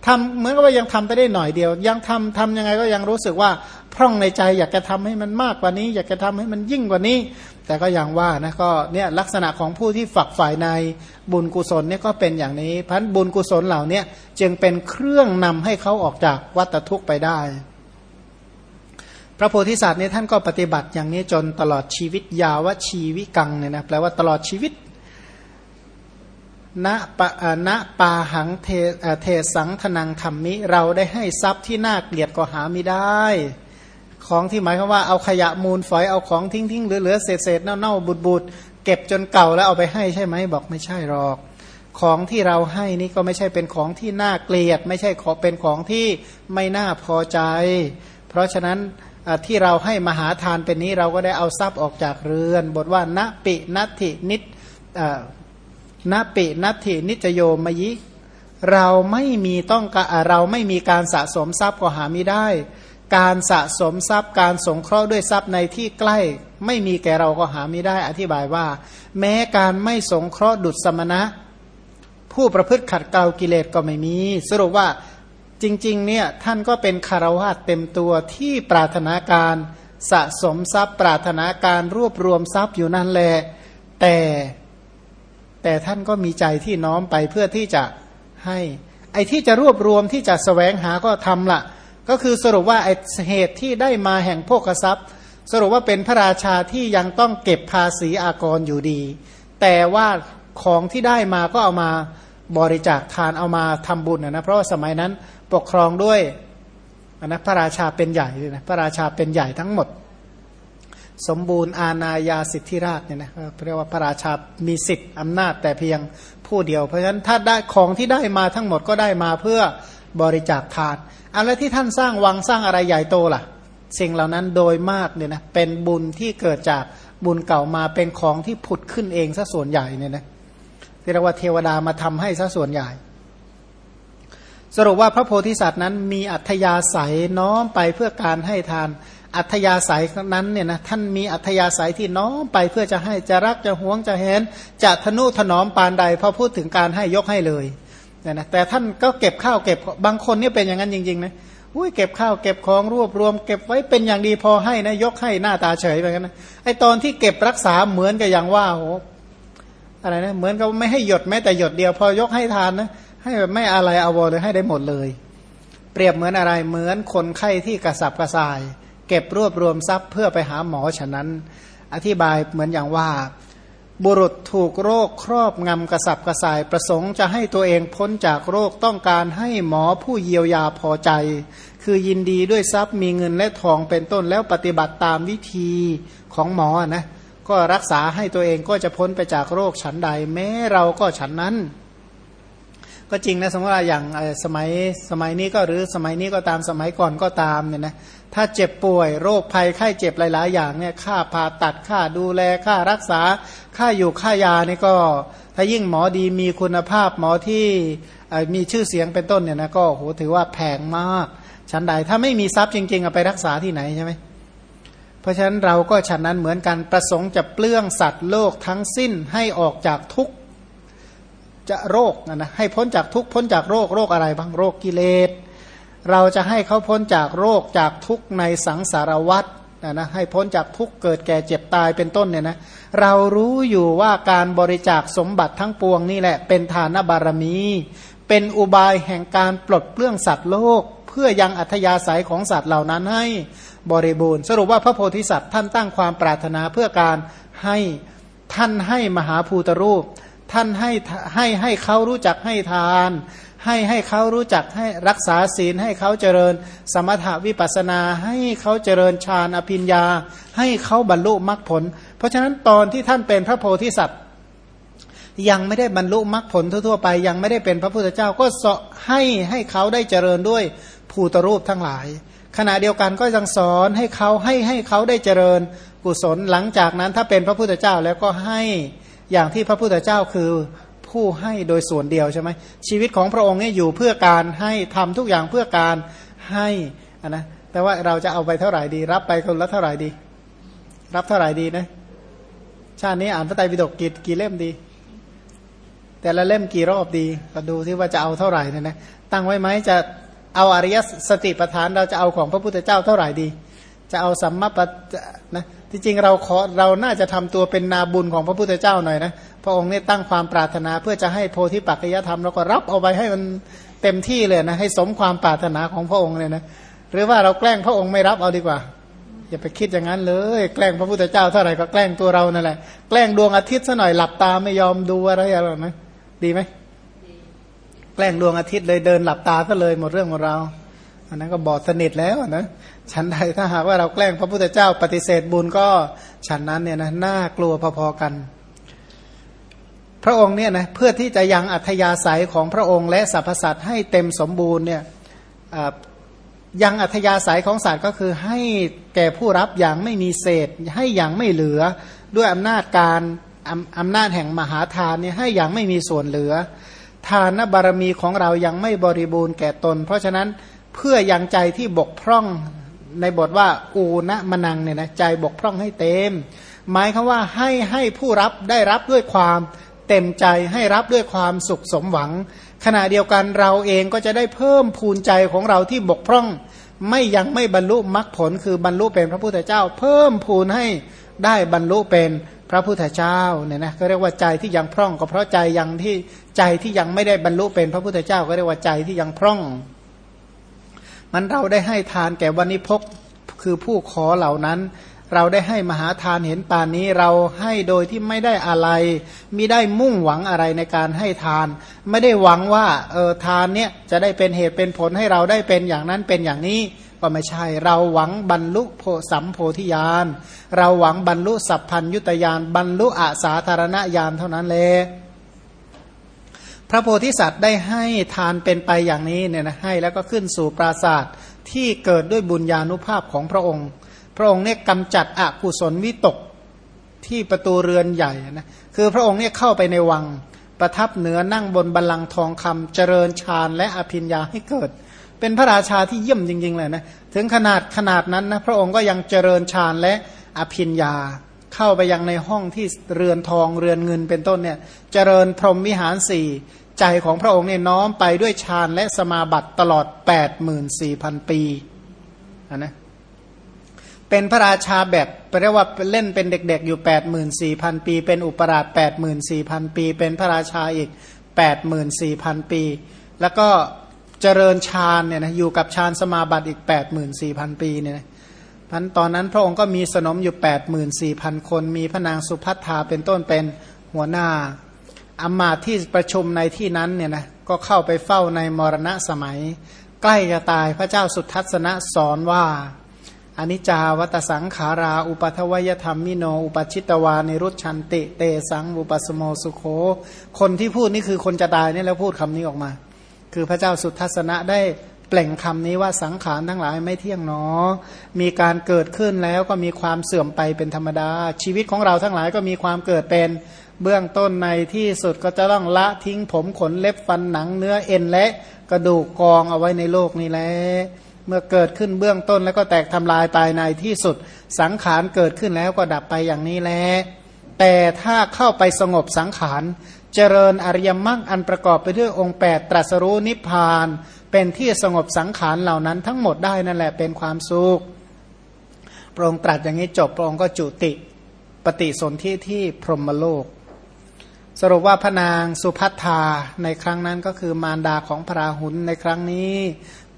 ทำเหมือนกับว่ายังทำไปได้หน่อยเดียว ยังทำทำยังไงก็ยังรู้สึกว่าพร่องในใจ อยากจะทำให้มันมากกว่านี้ อยากจะทำให้มันยิ่งกว่านี้ แต่ก็อย่างว่านะก็เนี่ยลักษณะของผู้ที่ฝักฝ่ายในบุญกุศลเนี่ยก็เป็นอย่างนี้พันบุญกุศลเหล่านี้จึงเป็นเครื่องนำให้เขาออกจากวัฏทุกข์ไปได้ พระโพธิสัตว์เนี่ยท่านก็ปฏิบัติอย่างนี้จนตลอดชีวิตยาวชีวิกังเนี่ยนะแปลว่าตลอดชีวิตณปะณปาหังเทเทสังธนังธรรมิ เราได้ให้ทรัพย์ที่น่าเกลียดก็หาไม่ได้ ของที่หมายความว่าเอาขยะมูลฝอยเอาของทิ้งทิ้งเหลือเศษเศษเน่าเน่าบุดบุดเก็บจนเก่าแล้วเอาไปให้ใช่ไหมบอกไม่ใช่หรอก ของที่เราให้นี่ก็ไม่ใช่เป็นของที่น่าเกลียด ไม่ใช่ขอเป็นของที่ไม่น่าพอใจ เพราะฉะนั้นที่เราให้มหาทานเป็นนี้เราก็ได้เอาทรัพย์ออกจากเรือน บทว่าณปินัตินิตณปินัตินิจโยมยิ เราไม่มีต้องเราไม่มีการสะสมทรัพย์ก็หาไม่ได้ การสะสมทรัพย์การสงเคราะห์ด้วยทรัพย์ในที่ใกล้ ไม่มีแก่เราก็หาไม่ได้อธิบายว่า แม้การไม่สงเคราะห์ดุจสมณะ ผู้ประพฤติขัดเกลากิเลสก็ไม่มี สรุปว่าจริงๆเนี่ยท่านก็เป็นคารวะเต็มตัวที่ปรารถนาการสะสมทรัพย์ ปรารถนาการรวบรวมทรัพย์อยู่นั่นแหละแต่แต่ท่านก็มีใจที่น้อมไปเพื่อที่จะให้ ไอ้ที่จะรวบรวมที่จะสแสวงหาก็ทำละ ก็คือสรุปว่าไอ้เหตุที่ได้มาแห่งโภคทรัพย์ สรุปว่าเป็นพระราชาที่ยังต้องเก็บภาษีอากรอยู่ดี แต่ว่าของที่ได้มาก็เอามาบริจาคทานเอามาทำบุญนะเพราะว่าสมัยนั้นปกครองด้วยนะพระราชาเป็นใหญ่เลยนะพระราชาเป็นใหญ่ทั้งหมด สมบูรณ์อาณาญาสิทธิราชเนี่ยนะเรียกว่าพระราชามีสิทธิ์อำนาจแต่เพียงผู้เดียว เพราะฉะนั้นถ้าได้ของที่ได้มาทั้งหมดก็ได้มาเพื่อ บริจาคทานอะไรที่ท่านสร้างวังสร้างอะไรใหญ่โตล่ะ สิ่งเหล่านั้นโดยมากเนี่ยนะเป็นบุญที่เกิดจากบุญเก่ามาเป็นของที่ผุดขึ้นเองซะส่วนใหญ่เนี่ยนะเรียกว่าเทวดามาทำให้ซะส่วนใหญ่ สรุปว่าพระโพธิสัตว์นั้นมีอัธยาศัยน้อมไปเพื่อการให้ทาน อัธยาศัยนั้นเนี่ยนะท่านมีอัธยาศัยที่น้อมไปเพื่อจะให้จะรักจะหวงจะเห็นจะทนุถนอมปานใดพอพูดถึงการให้ยกให้เลย เนี่ยนะแต่ท่านก็เก็บข้าวเก็บบางคนเนี่ยเป็นอย่างนั้นจริงๆนะอุ้ยเก็บข้าวเก็บของรวบรวม เก็บไว้เป็นอย่างดีพอให้นะยกให้หน้าตาเฉยไปกันนะไอตอนที่เก็บรักษาเหมือนกับอย่างว่าโหอะไรนะเหมือนกับไม่ให้หยดแม้แต่หยดเดียว พอยกให้ทานนะให้แบบไม่อะไรเอาวรเลยให้ได้หมดเลย เปรียบเหมือนอะไรเหมือนคนไข้ที่กระสับกระส่าย เก็บรวบรวมทรัพย์เพื่อไปหาหมอฉะนั้น อธิบายเหมือนอย่างว่า บุรุษถูกโรคครอบงำกระสับกระส่ายประสงค์จะให้ตัวเองพ้นจากโรคต้องการให้หมอผู้เยียวยาพอใจ คือยินดีด้วยทรัพย์มีเงินและทองเป็นต้นแล้วปฏิบัติตามวิธีของหมอนะก็รักษาให้ตัวเองก็จะพ้นไปจากโรคฉันใด แม้เราก็ฉันนั้น ก็จริงนะสมมติว่าอย่างสมัยสมัยนี้ก็หรือสมัยนี้ก็ตามสมัยก่อนก็ตามเนี่ยนะถ้าเจ็บป่วยโรคภัยไข้เจ็บหลาย ๆ อย่างเนี่ยค่าผ่าตัดค่าดูแลค่ารักษาค่าอยู่ค่ายานี่ก็ ถ้ายิ่งหมอดีมีคุณภาพหมอที่มีชื่อเสียงเป็นต้นเนี่ยนะก็โหถือว่าแพงมากชั้นใดถ้าไม่มีทรัพย์จริง ๆ เอาไปรักษาที่ไหนใช่ไหมเพราะฉะนั้นเราก็ฉันนั้นเหมือนกันประสงค์จะเปลื้องสัตว์โลกทั้งสิ้นให้ออกจากทุก จะโรคนะนะให้พ้นจากทุกพ้นจากโรคโรคอะไรบ้างโรคกิเลส เราจะให้เขาพ้นจากโรคจากทุกในสังสารวัฏนะนะให้พ้นจากทุกเกิดแก่เจ็บตายเป็นต้นเนี่ยนะเรารู้อยู่ว่าการบริจาคสมบัติทั้งปวงนี่แหละ เป็นฐานบารมี เป็นอุบายแห่งการปลดเปลื้องสัตว์โลก เพื่อยังอัธยาศัยของสัตว์เหล่านั้นให้บริบูรณ์สรุปว่าพระโพธิสัตว์ท่านตั้งความปรารถนาเพื่อการให้ท่านให้มหาภูตรูป ท่านให้ให้ให้เขารู้จักให้ทาน ให้ให้เขารู้จักให้รักษาศีล ให้เขาเจริญ สมถวิปัสนา ให้เขาเจริญฌานอภิญญา ให้เขาบรรลุมรรคผล เพราะฉะนั้นตอนที่ท่านเป็นพระโพธิสัตว์ ยังไม่ได้บรรลุมรรคผลทั่วๆไป ยังไม่ได้เป็นพระพุทธเจ้าก็สให้ให้เขาได้เจริญด้วยภูตรูปทั้งหลาย ขณะเดียวกันก็ยังสอนให้เขาให้ให้เขาได้เจริญกุศลหลังจากนั้นถ้าเป็นพระพุทธเจ้าแล้วก็ให้ อย่างที่พระพุทธเจ้าคือผู้ให้โดยส่วนเดียวใช่ไหมชีวิตของพระองค์เนี่ยอยู่เพื่อการให้ทำทุกอย่างเพื่อการให้นะแต่ว่าเราจะเอาไปเท่าไหร่ดี รับไปคนละเท่าไหร่ดี รับเท่าไหร่ดีนะชาตินี้อ่านพระไตรปิฎกกี่กี่เล่มดี แต่ละเล่มกี่รอบดีเราดูที่ว่าจะเอาเท่าไหร่เนี่ยนะตั้งไว้ไหมจะเอาอริยสติปัฏฐานเราจะเอาของพระพุทธเจ้าเท่าไหร่ดี จะเอาสัมมาปันะ ที่จริงเราขอเราน่าจะทำตัวเป็นนาบุญของพระพุทธเจ้าหน่อยนะพระองค์เนี่ยตั้งความปรารถนาเพื่อจะให้โพธิปัจจยธรรมเราก็รับเอาไปให้มันเต็มที่เลยนะให้สมความปรารถนาของพระองค์เลยนะหรือว่าเราแกล้งพระองค์ไม่รับเอาดีกว่า อย่าไปคิดอย่างนั้นเลย แกล้งพระพุทธเจ้าเท่าไหร่ก็แกล้งตัวเรานั่นแหละแกล้งดวงอาทิตย์ซะหน่อยหลับตาไม่ยอมดูอะไรอะไรนะดีไหมแกล้งดวงอาทิตย์เลยเดินหลับตาก็เลยหมดเรื่องหมดราว อันนั้นก็บอดสนิทแล้วนะฉันใดถ้าหากว่าเราแกล้งพระพุทธเจ้าปฏิเสธบุญก็ฉันนั้นเนี่ยนะน่ากลัวพอๆกัน พระองค์เนี่ยนะเพื่อที่จะยังอัธยาศัยของพระองค์และสรรพสัตว์ให้เต็มสมบูรณ์เนี่ยยังอัธยาศัยของสัตว์ก็คือให้แก่ผู้รับอย่างไม่มีเศษ ให้อย่างไม่เหลือด้วยอำนาจการอำนาจแห่งมหาทานเนี่ยให้อย่างไม่มีส่วนเหลือ ทานบารมีของเรายังไม่บริบูรณ์แก่ตน เพราะฉะนั้น เพื่อยังใจที่บกพร่องในบทว่าอูนะมนังเนี่ยนะใจบกพร่องให้เต็ม หมายคือว่าให้ให้ผู้รับได้รับด้วยความเต็มใจให้รับด้วยความสุขสมหวัง ขณะเดียวกันเราเองก็จะได้เพิ่มพูนใจของเราที่บกพร่อง ไม่ยังไม่บรรลุมรรคผลคือบรรลุเป็นพระพุทธเจ้า เพิ่มพูนให้ได้บรรลุเป็นพระพุทธเจ้าเนี่ยนะก็เรียกว่าใจที่ยังพร่อง ก็เพราะใจยังที่ใจที่ยังไม่ได้บรรลุเป็นพระพุทธเจ้า ก็เรียกว่าใจที่ยังพร่อง มันเราได้ให้ทานแก่วันิพกคือผู้ขอเหล่านั้น เราได้ให้มหาทานเห็นป่านนี้เราให้โดยที่ไม่ได้อะไรมิได้มุ่งหวังอะไรในการให้ทาน ไม่ได้หวังว่าเออทานเนี่ยจะได้เป็นเหตุเป็นผลให้เราได้เป็นอย่างนั้นเป็นอย่างนี้ก็ไม่ใช่ เราหวังบรรลุโพสัมโพธิญาณเราหวังบรรลุสัพพัญยุตยานบรรลุอาสาธารณญาณเท่านั้นเลย พระโพธิสัตว์ได้ให้ทานเป็นไปอย่างนี้เนี่ยนะให้แล้วก็ขึ้นสู่ปราศาสตร์ที่เกิดด้วยบุญญาณุภาพของพระองค์ พระองค์เนี่ยกำจัดอกุศลวิตกที่ประตูเรือนใหญ่นะคือพระองค์เนี่ยเข้าไปในวังประทับเหนือนั่งบนบัลลังก์ทองคำเจริญฌานและอภิญญาให้เกิด เป็นพระราชาที่เยี่ยมจริงๆเลยนะถึงขนาดขนาดนั้นนะพระองค์ก็ยังเจริญฌานและอภิญญาเข้าไปยังในห้องที่เรือนทองเรือนเงินเป็นต้นเนี่ยเจริญพรหมวิหารสี่ ใจของพระองค์เนี่ยน้อมไปด้วยฌานและสมาบัติตลอด 84,000 ปีนะเป็นพระราชาแบบเรียกว่าเล่นเป็นเด็กๆอยู่ 84,000 ปี เป็นอุปราช 84,000 ปี เป็นพระราชาอีก 84,000 ปี แล้วก็เจริญฌานเนี่ยนะอยู่กับฌานสมาบัติอีก 84,000 ปีเนี่ยพันตอนนั้นพระองค์ก็มีสนมอยู่ 84,000 คน มีพระนางสุพัทธาเป็นต้นเป็นหัวหน้า อามาตที่ประชุมในที่นั้นเนี่ยนะก็เข้าไปเฝ้าในมรณะสมัย ใกล้จะตายพระเจ้าสุทัศนะสอนว่าอนิจจาวัตสังขารา อุปัทวยธรรมมิโน อุปชิตวานิรุชันติ เตสังอุปสโมสุโข คนที่พูดนี่คือคนจะตายนี่แล้วพูดคำนี้ออกมา คือพระเจ้าสุทัศนะได้เปล่งคำนี้ว่าสังขารทั้งหลายไม่เที่ยงเนอ มีการเกิดขึ้นแล้วก็มีความเสื่อมไปเป็นธรรมดา ชีวิตของเราทั้งหลายก็มีความเกิดเป็น เบื้องต้นในที่สุดก็จะต้องละทิ้งผมขนเล็บฟันหนังเนื้อเอ็นและกระดูกกองเอาไว้ในโลกนี้แหละเมื่อเกิดขึ้นเบื้องต้นแล้วก็แตกทำลายไปในที่สุด สังขารเกิดขึ้นแล้วก็ดับไปอย่างนี้แหละแต่ถ้าเข้าไปสงบสังขาร เจริญอริยมรรคอันประกอบไปด้วยองค์ 8 ตรัสรู้นิพพาน เป็นที่สงบสังขารเหล่านั้นทั้งหมดได้นั่นแหละเป็นความสุขพระองค์ตรัสอย่างนี้จบพระองค์ก็จุติปฏิสนธิที่พรหมโลก สรุปว่าพระนางสุพัทธาในครั้งนั้นก็คือมารดาของพระราหุลในครั้งนี้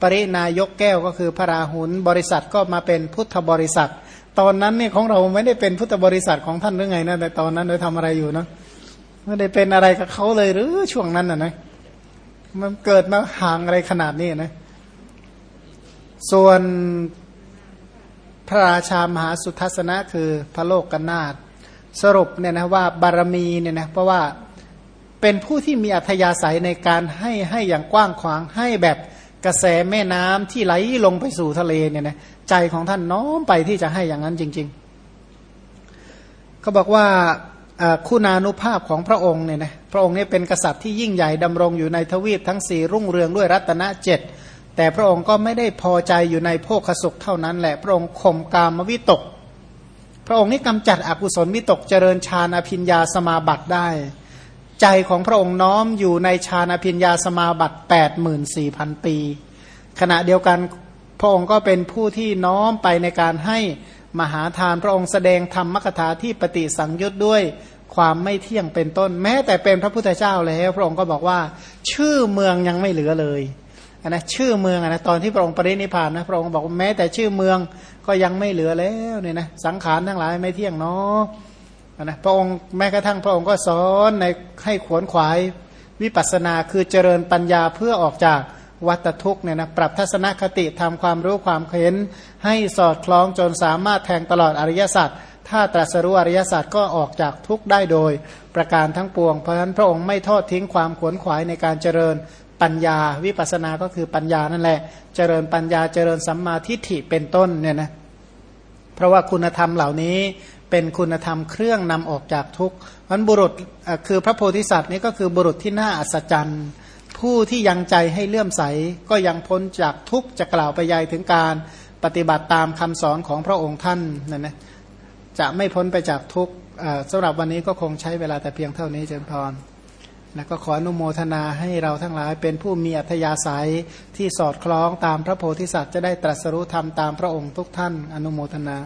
ปรินายกแก้วก็คือพระราหุลบริษัทก็มาเป็นพุทธบริษัท ตอนนั้นนี่ของเราไม่ได้เป็นพุทธบริษัทของท่านหรือไงนะแต่ตอนนั้นเราทำอะไรอยู่เนาะไม่ได้เป็นอะไรกับเขาเลยหรือช่วงนั้นอะนะมันเกิดมาห่างอะไรขนาดนี้นะส่วนพระราชามหาสุทัศนะคือพระโลกกนาถ สรุปเนี่ยนะว่าบารมีเนี่ยนะเพราะว่าเป็นผู้ที่มีอัธยาศัยในการให้ให้อย่างกว้างขวางให้แบบกระแสแม่น้ำที่ไหลลงไปสู่ทะเลเนี่ยนะใจของท่านน้อมไปที่จะให้อย่างนั้นจริง ๆ เขาบอกว่าคุณานุภาพของพระองค์เนี่ยนะพระองค์เนี่ยเป็นกษัตริย์ที่ยิ่งใหญ่ดำรงอยู่ในทวีปทั้งสี่รุ่งเรืองด้วยรัตนเจ็ดแต่พระองค์ก็ไม่ได้พอใจอยู่ในโภคสุขเท่านั้นแหละ พระองค์ข่มกามวิตก พระองค์นี่กำจัดอกุศลวิตกเจริญฌานอภิญญาสมาบัติได้ ใจของพระองค์น้อมอยู่ในฌานอภิญญาสมาบัติ8 4 0 0 0ปี ขณะเดียวกันพระองค์ก็เป็นผู้ที่น้อมไปในการให้มหาทานพระองค์แสดงธรรมกถาที่ปฏิสังยุตด้วยความไม่เที่ยงเป็นต้น แม้แต่เป็นพระพุทธเจ้าแล้ว พระองค์ก็บอกว่า ชื่อเมืองยังไม่เหลือเลย นะชื่อเมืองนะตอนที่พระองค์ปรินิพานนะพระองค์บอกว่าแม้แต่ชื่อเมืองก็ยังไม่เหลือแล้วเนี่ยนะสังขารทั้งหลายไม่เที่ยงเนาะนะพระองค์แม้กระทั่งพระองค์ก็สอนในให้ขวนขวายวิปัสสนาคือเจริญปัญญาเพื่อออกจากวัตทุกเนี่ยนะปรับทัศนคติทำความรู้ความเห็น ให้สอดคล้องจนสามารถแทงตลอดอริยสัจถ้าตรัสรู้อริยสัจก็ออกจากทุกได้โดย ประการทั้งปวง เพราะฉะนั้นพระองค์ไม่ทอดทิ้งความขวนขวายในการเจริญ ปัญญาวิปัสสนาก็คือปัญญานั่นแหละ เจริญปัญญาเจริญสัมมาทิฏฐิเป็นต้นเนี่ยนะเพราะว่าคุณธรรมเหล่านี้เป็นคุณธรรมเครื่องนำออกจากทุกข์มันบุรุษคือพระโพธิสัตว์นี้ก็คือบุรุษที่น่าอัศจรรย์ ผู้ที่ยังใจให้เลื่อมใส ก็ยังพ้นจากทุกข์จะกล่าวไปยายถึงการปฏิบัติตามคำสอนของพระองค์ท่านนั่นนะจะไม่พ้นไปจากทุกข์สำหรับวันนี้ก็คงใช้เวลาแต่เพียงเท่านี้เจนพร นะก็ขออนุโมทนาให้เราทั้งหลายเป็นผู้มีอัธยาศัยที่สอดคล้องตามพระโพธิสัตว์จะได้ตรัสรู้ธรรมตามพระองค์ทุกท่านอนุโมทนา